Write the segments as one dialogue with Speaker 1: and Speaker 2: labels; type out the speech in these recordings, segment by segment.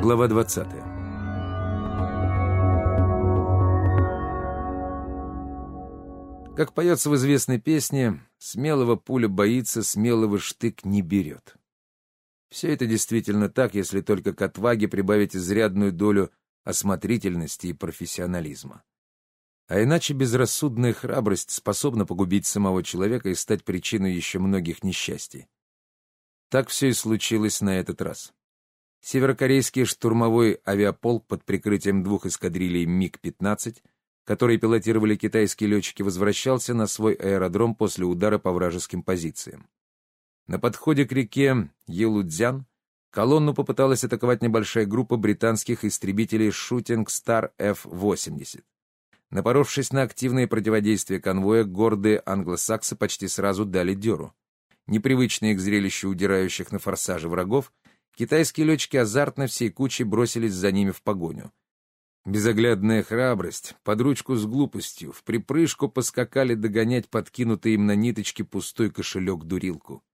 Speaker 1: Глава 20 Как поется в известной песне, смелого пуля боится, смелого штык не берет. Все это действительно так, если только к отваге прибавить изрядную долю осмотрительности и профессионализма. А иначе безрассудная храбрость способна погубить самого человека и стать причиной еще многих несчастий. Так все и случилось на этот раз. Северокорейский штурмовой авиаполк под прикрытием двух эскадрилей МиГ-15 который пилотировали китайские летчики, возвращался на свой аэродром после удара по вражеским позициям. На подходе к реке Елудзян колонну попыталась атаковать небольшая группа британских истребителей Shooting Star F-80. Напоровшись на активное противодействие конвоя, гордые англосаксы почти сразу дали дёру. Непривычные к зрелищу удирающих на форсаже врагов, китайские летчики азартно всей кучей бросились за ними в погоню — Безоглядная храбрость, под ручку с глупостью, в припрыжку поскакали догонять подкинутый им на ниточке пустой кошелек-дурилку.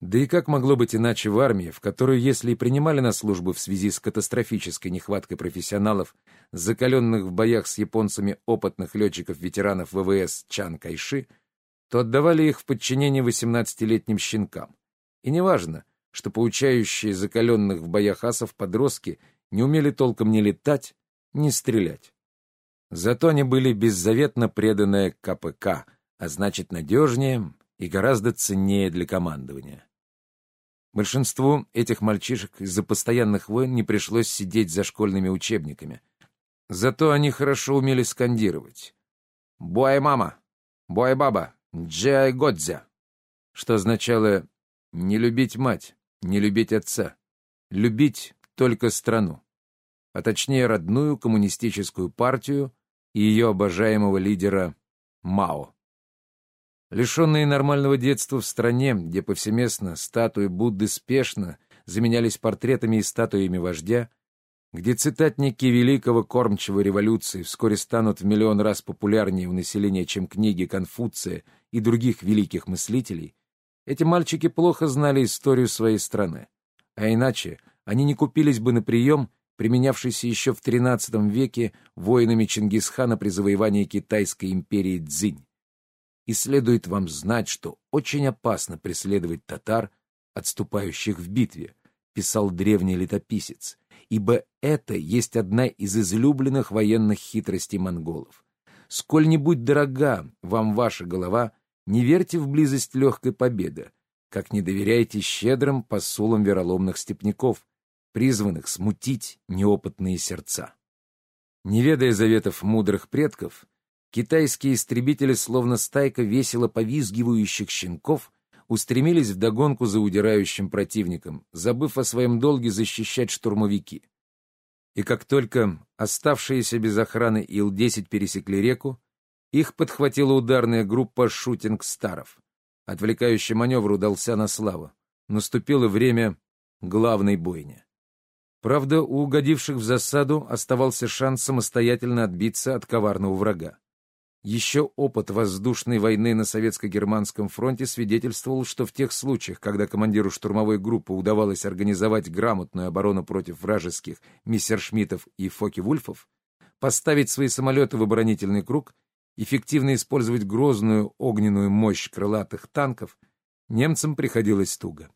Speaker 1: Да и как могло быть иначе в армии, в которую, если и принимали на службу в связи с катастрофической нехваткой профессионалов, закаленных в боях с японцами опытных летчиков-ветеранов ВВС Чан Кайши, то отдавали их в подчинение 18-летним щенкам. И неважно, что поучающие закаленных в боях асов подростки не умели толком не летать, не стрелять. Зато они были беззаветно преданы КПК, а значит надежнее и гораздо ценнее для командования. Большинству этих мальчишек из-за постоянных войн не пришлось сидеть за школьными учебниками. Зато они хорошо умели скандировать. «Бой, мама! Бой, баба! Джай Годзя!» Что означало «не любить мать, не любить отца, любить только страну» а точнее родную коммунистическую партию и ее обожаемого лидера Мао. Лишенные нормального детства в стране, где повсеместно статуи Будды спешно заменялись портретами и статуями вождя, где цитатники великого кормчего революции вскоре станут в миллион раз популярнее у населения, чем книги Конфуция и других великих мыслителей, эти мальчики плохо знали историю своей страны. А иначе они не купились бы на прием применявшийся еще в XIII веке воинами Чингисхана при завоевании Китайской империи Цзинь. И следует вам знать, что очень опасно преследовать татар, отступающих в битве, писал древний летописец, ибо это есть одна из излюбленных военных хитростей монголов. Сколь-нибудь дорога вам ваша голова, не верьте в близость легкой победы, как не доверяйте щедрым посулам вероломных степняков, призванных смутить неопытные сердца. Не ведая заветов мудрых предков, китайские истребители, словно стайка весело повизгивающих щенков, устремились вдогонку за удирающим противником, забыв о своем долге защищать штурмовики. И как только оставшиеся без охраны Ил-10 пересекли реку, их подхватила ударная группа шутинг-старов. Отвлекающий маневр удался на славу. Наступило время главной бойни. Правда, у угодивших в засаду оставался шанс самостоятельно отбиться от коварного врага. Еще опыт воздушной войны на советско-германском фронте свидетельствовал, что в тех случаях, когда командиру штурмовой группы удавалось организовать грамотную оборону против вражеских мистершмиттов и фоки-вульфов, поставить свои самолеты в оборонительный круг, эффективно использовать грозную огненную мощь крылатых танков, немцам приходилось туго.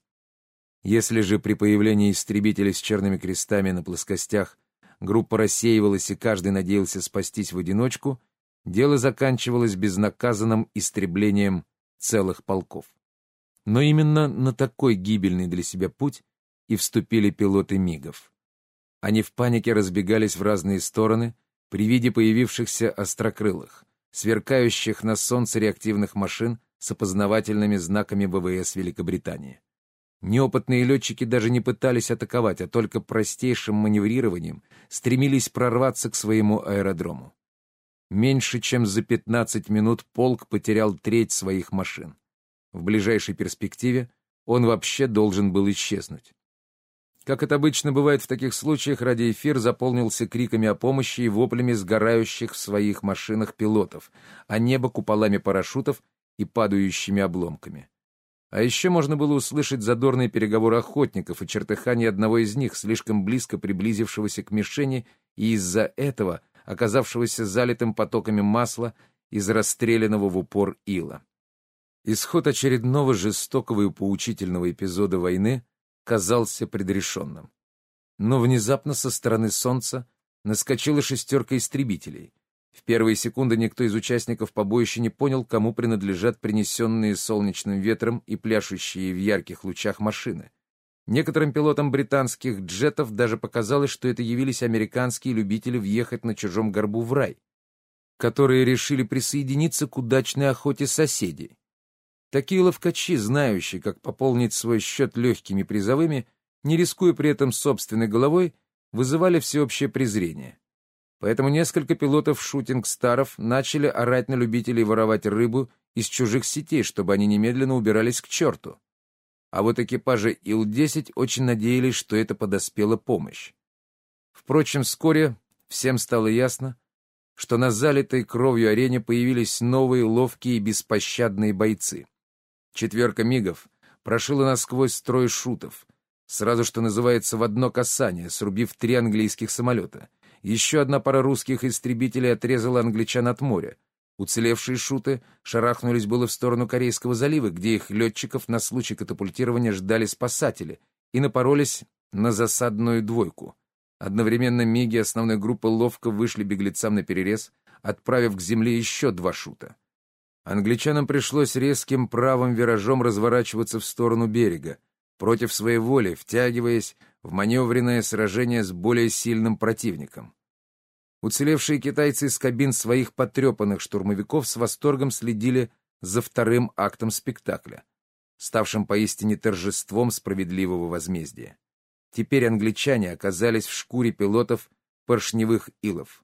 Speaker 1: Если же при появлении истребителей с черными крестами на плоскостях группа рассеивалась и каждый надеялся спастись в одиночку, дело заканчивалось безнаказанным истреблением целых полков. Но именно на такой гибельный для себя путь и вступили пилоты МИГов. Они в панике разбегались в разные стороны при виде появившихся острокрылых, сверкающих на солнце реактивных машин с опознавательными знаками ВВС Великобритании. Неопытные летчики даже не пытались атаковать, а только простейшим маневрированием стремились прорваться к своему аэродрому. Меньше чем за 15 минут полк потерял треть своих машин. В ближайшей перспективе он вообще должен был исчезнуть. Как это обычно бывает в таких случаях, радиоэфир заполнился криками о помощи и воплями сгорающих в своих машинах пилотов, а небо куполами парашютов и падающими обломками. А еще можно было услышать задорные переговоры охотников и чертыхание одного из них, слишком близко приблизившегося к мишени и из-за этого оказавшегося залитым потоками масла из расстрелянного в упор ила. Исход очередного жестокого и поучительного эпизода войны казался предрешенным. Но внезапно со стороны солнца наскочила шестерка истребителей. В первые секунды никто из участников побоища не понял, кому принадлежат принесенные солнечным ветром и пляшущие в ярких лучах машины. Некоторым пилотам британских джетов даже показалось, что это явились американские любители въехать на чужом горбу в рай, которые решили присоединиться к удачной охоте соседей. Такие ловкачи, знающие, как пополнить свой счет легкими призовыми, не рискуя при этом собственной головой, вызывали всеобщее презрение. Поэтому несколько пилотов шутинг-старов начали орать на любителей воровать рыбу из чужих сетей, чтобы они немедленно убирались к черту а вот экипажи Ил-10 очень надеялись, что это подоспела помощь. Впрочем, вскоре всем стало ясно, что на залитой кровью арене появились новые ловкие и беспощадные бойцы. Четверка мигов прошила насквозь строй шутов, сразу что называется в одно касание, срубив три английских самолета. Еще одна пара русских истребителей отрезала англичан от моря, Уцелевшие шуты шарахнулись было в сторону Корейского залива, где их летчиков на случай катапультирования ждали спасатели, и напоролись на засадную двойку. Одновременно Миги основной группы ловко вышли беглецам на перерез, отправив к земле еще два шута. Англичанам пришлось резким правым виражом разворачиваться в сторону берега, против своей воли, втягиваясь в маневренное сражение с более сильным противником. Уцелевшие китайцы из кабин своих потрепанных штурмовиков с восторгом следили за вторым актом спектакля, ставшим поистине торжеством справедливого возмездия. Теперь англичане оказались в шкуре пилотов поршневых илов.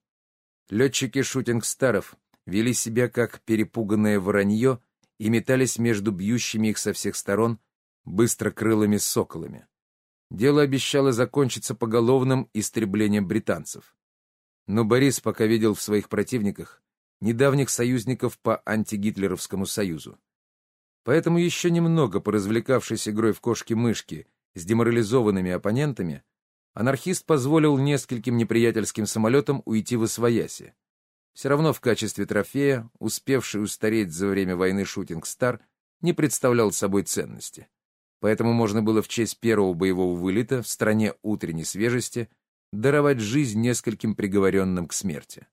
Speaker 1: Летчики шутинг-старов вели себя как перепуганное воронье и метались между бьющими их со всех сторон быстрокрылыми соколами. Дело обещало закончиться поголовным истреблением британцев. Но Борис пока видел в своих противниках недавних союзников по антигитлеровскому союзу. Поэтому еще немного поразвлекавшись игрой в кошки-мышки с деморализованными оппонентами, анархист позволил нескольким неприятельским самолетам уйти в Освояси. Все равно в качестве трофея, успевший устареть за время войны «Шутинг Стар», не представлял собой ценности. Поэтому можно было в честь первого боевого вылета в стране утренней свежести даровать жизнь нескольким приговоренным к смерти.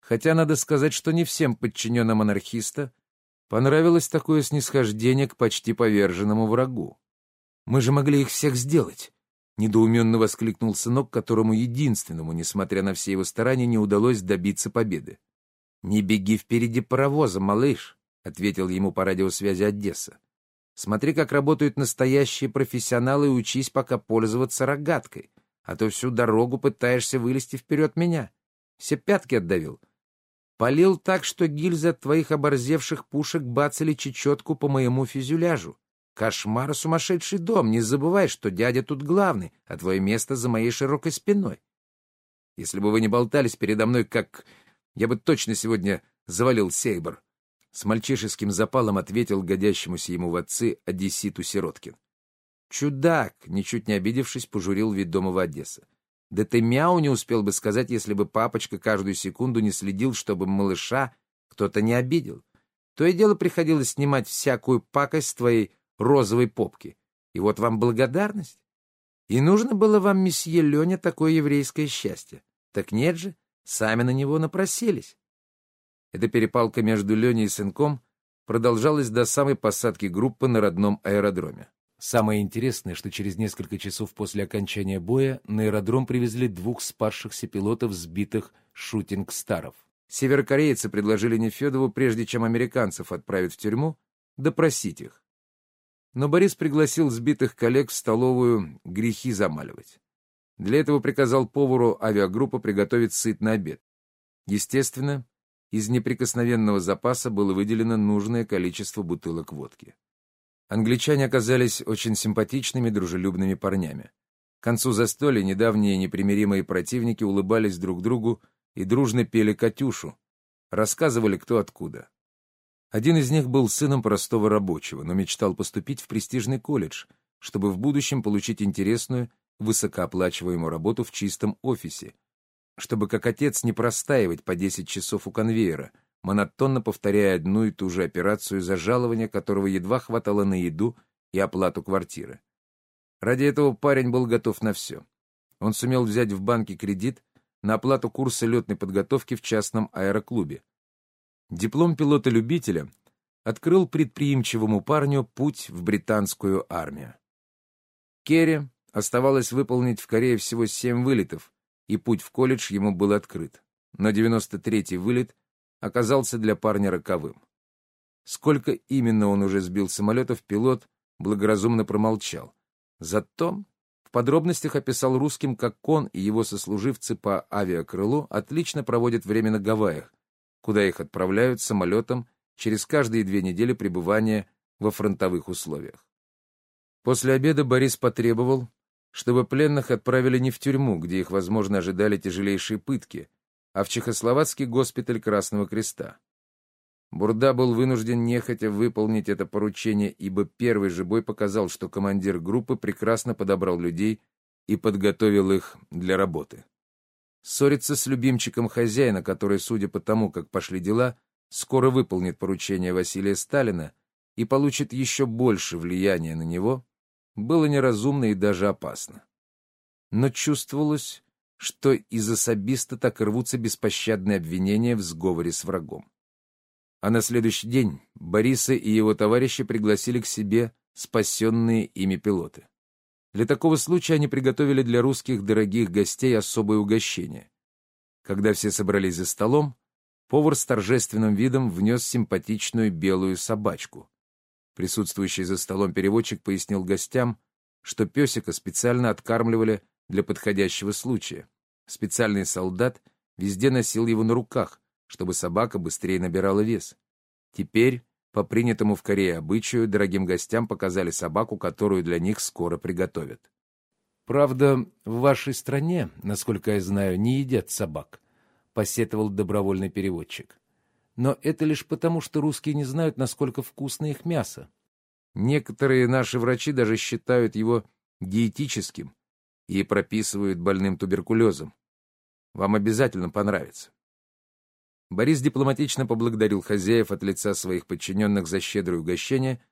Speaker 1: Хотя надо сказать, что не всем подчиненным анархиста понравилось такое снисхождение к почти поверженному врагу. «Мы же могли их всех сделать!» — недоуменно воскликнул сынок, которому единственному, несмотря на все его старания, не удалось добиться победы. «Не беги впереди паровоза, малыш!» — ответил ему по радиосвязи Одесса. «Смотри, как работают настоящие профессионалы и учись пока пользоваться рогаткой а то всю дорогу пытаешься вылезти вперед меня. Все пятки отдавил. Полил так, что гильзы от твоих оборзевших пушек бацали чечетку по моему фюзеляжу. Кошмар сумасшедший дом, не забывай, что дядя тут главный, а твое место за моей широкой спиной. Если бы вы не болтались передо мной, как... Я бы точно сегодня завалил Сейбр. С мальчишеским запалом ответил годящемуся ему в отцы Одесситу Сироткин. «Чудак!» — ничуть не обидевшись, пожурил ведомого Одесса. «Да ты мяу не успел бы сказать, если бы папочка каждую секунду не следил, чтобы малыша кто-то не обидел. То и дело приходилось снимать всякую пакость с твоей розовой попки. И вот вам благодарность. И нужно было вам, месье Леня, такое еврейское счастье. Так нет же, сами на него напросились». Эта перепалка между Леней и сынком продолжалась до самой посадки группы на родном аэродроме. Самое интересное, что через несколько часов после окончания боя на аэродром привезли двух спасшихся пилотов сбитых шутинг-старов. Северокорейцы предложили Нефедову, прежде чем американцев отправить в тюрьму, допросить их. Но Борис пригласил сбитых коллег в столовую грехи замаливать. Для этого приказал повару авиагруппы приготовить сытный обед. Естественно, из неприкосновенного запаса было выделено нужное количество бутылок водки. Англичане оказались очень симпатичными, дружелюбными парнями. К концу застолья недавние непримиримые противники улыбались друг другу и дружно пели «Катюшу», рассказывали кто откуда. Один из них был сыном простого рабочего, но мечтал поступить в престижный колледж, чтобы в будущем получить интересную, высокооплачиваемую работу в чистом офисе, чтобы как отец не простаивать по 10 часов у конвейера, монотонно повторяя одну и ту же операцию за жалование, которого едва хватало на еду и оплату квартиры. Ради этого парень был готов на все. Он сумел взять в банке кредит на оплату курса летной подготовки в частном аэроклубе. Диплом пилота-любителя открыл предприимчивому парню путь в британскую армию. Керри оставалось выполнить в Корее всего семь вылетов, и путь в колледж ему был открыт. Но 93-й вылет оказался для парня роковым. Сколько именно он уже сбил самолетов, пилот благоразумно промолчал. Зато в подробностях описал русским, как он и его сослуживцы по авиакрылу отлично проводят время на Гавайях, куда их отправляют самолетом через каждые две недели пребывания во фронтовых условиях. После обеда Борис потребовал, чтобы пленных отправили не в тюрьму, где их, возможно, ожидали тяжелейшие пытки, а в Чехословацкий госпиталь Красного Креста. Бурда был вынужден нехотя выполнить это поручение, ибо первый же бой показал, что командир группы прекрасно подобрал людей и подготовил их для работы. Ссориться с любимчиком хозяина, который, судя по тому, как пошли дела, скоро выполнит поручение Василия Сталина и получит еще больше влияния на него, было неразумно и даже опасно. Но чувствовалось, что из особиста так рвутся беспощадные обвинения в сговоре с врагом. А на следующий день Бориса и его товарищи пригласили к себе спасенные ими пилоты. Для такого случая они приготовили для русских дорогих гостей особое угощение. Когда все собрались за столом, повар с торжественным видом внес симпатичную белую собачку. Присутствующий за столом переводчик пояснил гостям, что песика специально откармливали для подходящего случая. Специальный солдат везде носил его на руках, чтобы собака быстрее набирала вес. Теперь, по принятому в Корее обычаю, дорогим гостям показали собаку, которую для них скоро приготовят. «Правда, в вашей стране, насколько я знаю, не едят собак», — посетовал добровольный переводчик. «Но это лишь потому, что русские не знают, насколько вкусно их мясо. Некоторые наши врачи даже считают его диетическим и прописывают больным туберкулезом. Вам обязательно понравится». Борис дипломатично поблагодарил хозяев от лица своих подчиненных за щедрое угощение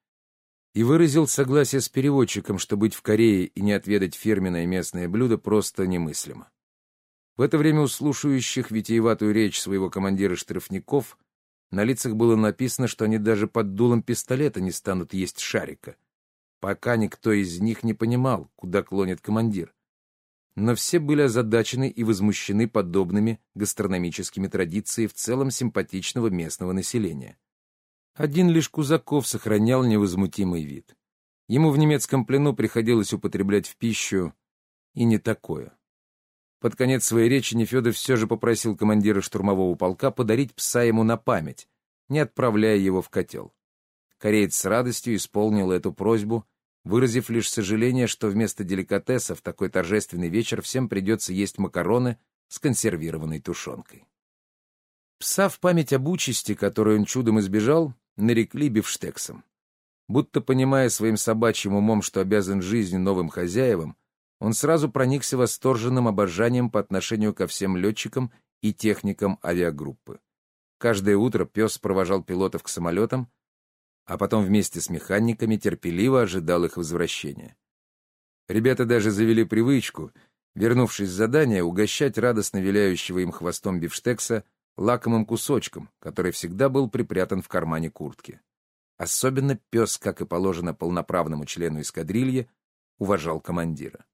Speaker 1: и выразил согласие с переводчиком, что быть в Корее и не отведать фирменное местное блюдо просто немыслимо. В это время у слушающих витиеватую речь своего командира штрафников на лицах было написано, что они даже под дулом пистолета не станут есть шарика, пока никто из них не понимал, куда клонит командир но все были озадачены и возмущены подобными гастрономическими традициями в целом симпатичного местного населения. Один лишь Кузаков сохранял невозмутимый вид. Ему в немецком плену приходилось употреблять в пищу и не такое. Под конец своей речи Нефедов все же попросил командира штурмового полка подарить пса ему на память, не отправляя его в котел. Кореец с радостью исполнил эту просьбу выразив лишь сожаление, что вместо деликатеса в такой торжественный вечер всем придется есть макароны с консервированной тушенкой. Пса в память об участи, которую он чудом избежал, нарекли бифштексом. Будто понимая своим собачьим умом, что обязан жизнью новым хозяевам, он сразу проникся восторженным обожанием по отношению ко всем летчикам и техникам авиагруппы. Каждое утро пес провожал пилотов к самолетам, а потом вместе с механиками терпеливо ожидал их возвращения. Ребята даже завели привычку, вернувшись с задания, угощать радостно виляющего им хвостом бифштекса лакомым кусочком, который всегда был припрятан в кармане куртки. Особенно пес, как и положено полноправному члену эскадрильи, уважал командира.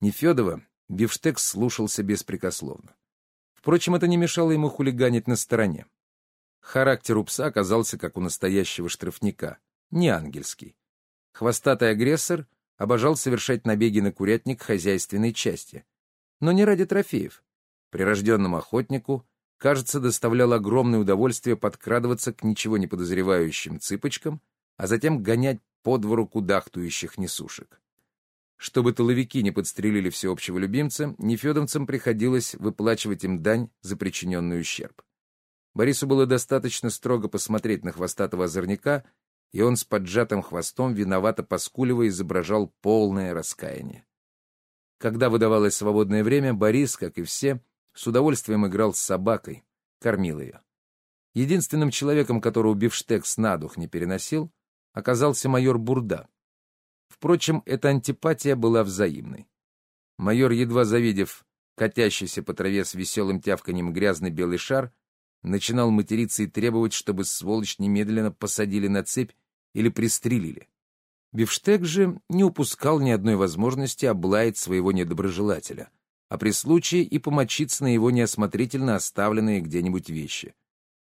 Speaker 1: Нефедова бифштекс слушался беспрекословно. Впрочем, это не мешало ему хулиганить на стороне. Характер у пса оказался как у настоящего штрафника, не ангельский. Хвостатый агрессор обожал совершать набеги на курятник хозяйственной части. Но не ради трофеев. Прирожденному охотнику, кажется, доставляло огромное удовольствие подкрадываться к ничего не подозревающим цыпочкам, а затем гонять по двору кудахтующих несушек. Чтобы тыловики не подстрелили всеобщего любимца, нефедовцам приходилось выплачивать им дань за причиненный ущерб. Борису было достаточно строго посмотреть на хвостатого озорняка, и он с поджатым хвостом, виновато поскуливая, изображал полное раскаяние. Когда выдавалось свободное время, Борис, как и все, с удовольствием играл с собакой, кормил ее. Единственным человеком, которого бифштекс на дух не переносил, оказался майор Бурда. Впрочем, эта антипатия была взаимной. Майор, едва завидев катящийся по траве с веселым тявканьем грязный белый шар, начинал материться и требовать, чтобы сволочь немедленно посадили на цепь или пристрелили. Бифштег же не упускал ни одной возможности облаять своего недоброжелателя, а при случае и помочиться на его неосмотрительно оставленные где-нибудь вещи.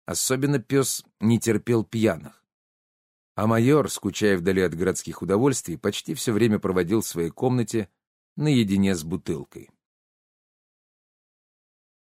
Speaker 1: Особенно пес не терпел пьяных. А майор, скучая вдали от городских удовольствий, почти все время проводил в своей комнате наедине с бутылкой.